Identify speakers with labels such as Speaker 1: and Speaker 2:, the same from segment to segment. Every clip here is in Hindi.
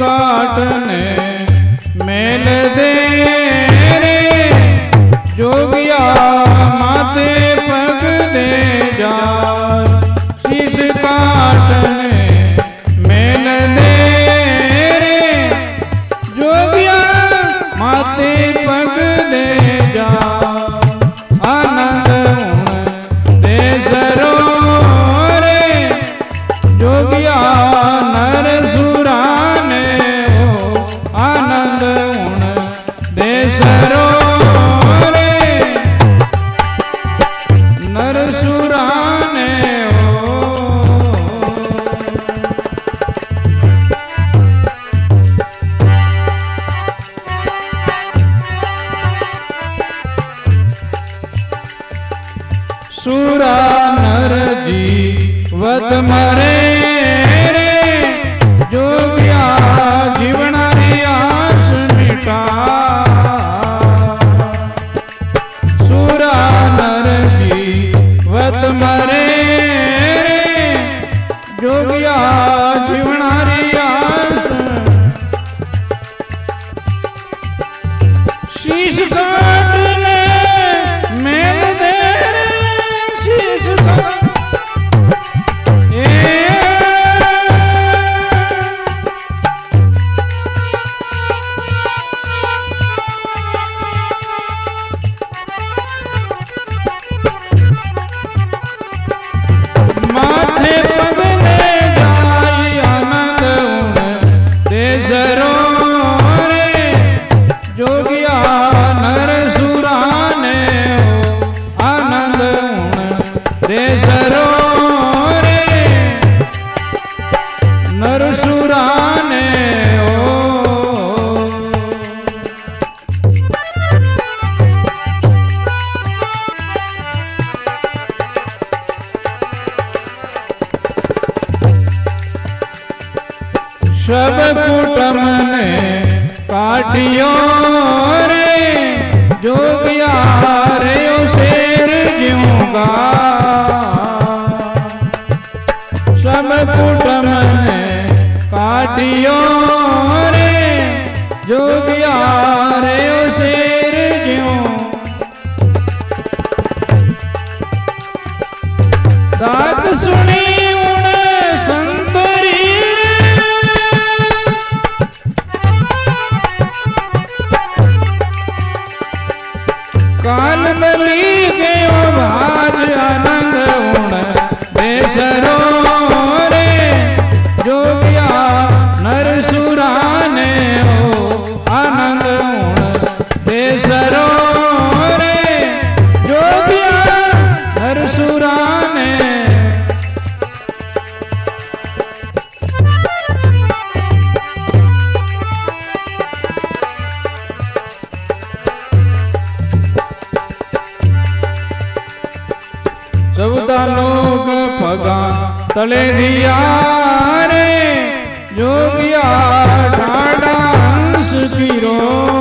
Speaker 1: काटने सुरा नर जी वत मरे सब कुटम ने काटियो रे जो रे शेर जीऊँगा सब कुटम ने काटियो रे जो रे शेर जीऊं ताक सुने कान बली गयो भाज आनंद उण बेसरो चौदह लोग फगा तले दिया रे। जोगिया ठाड़ा हंस की रो।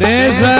Speaker 1: There's a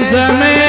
Speaker 1: समय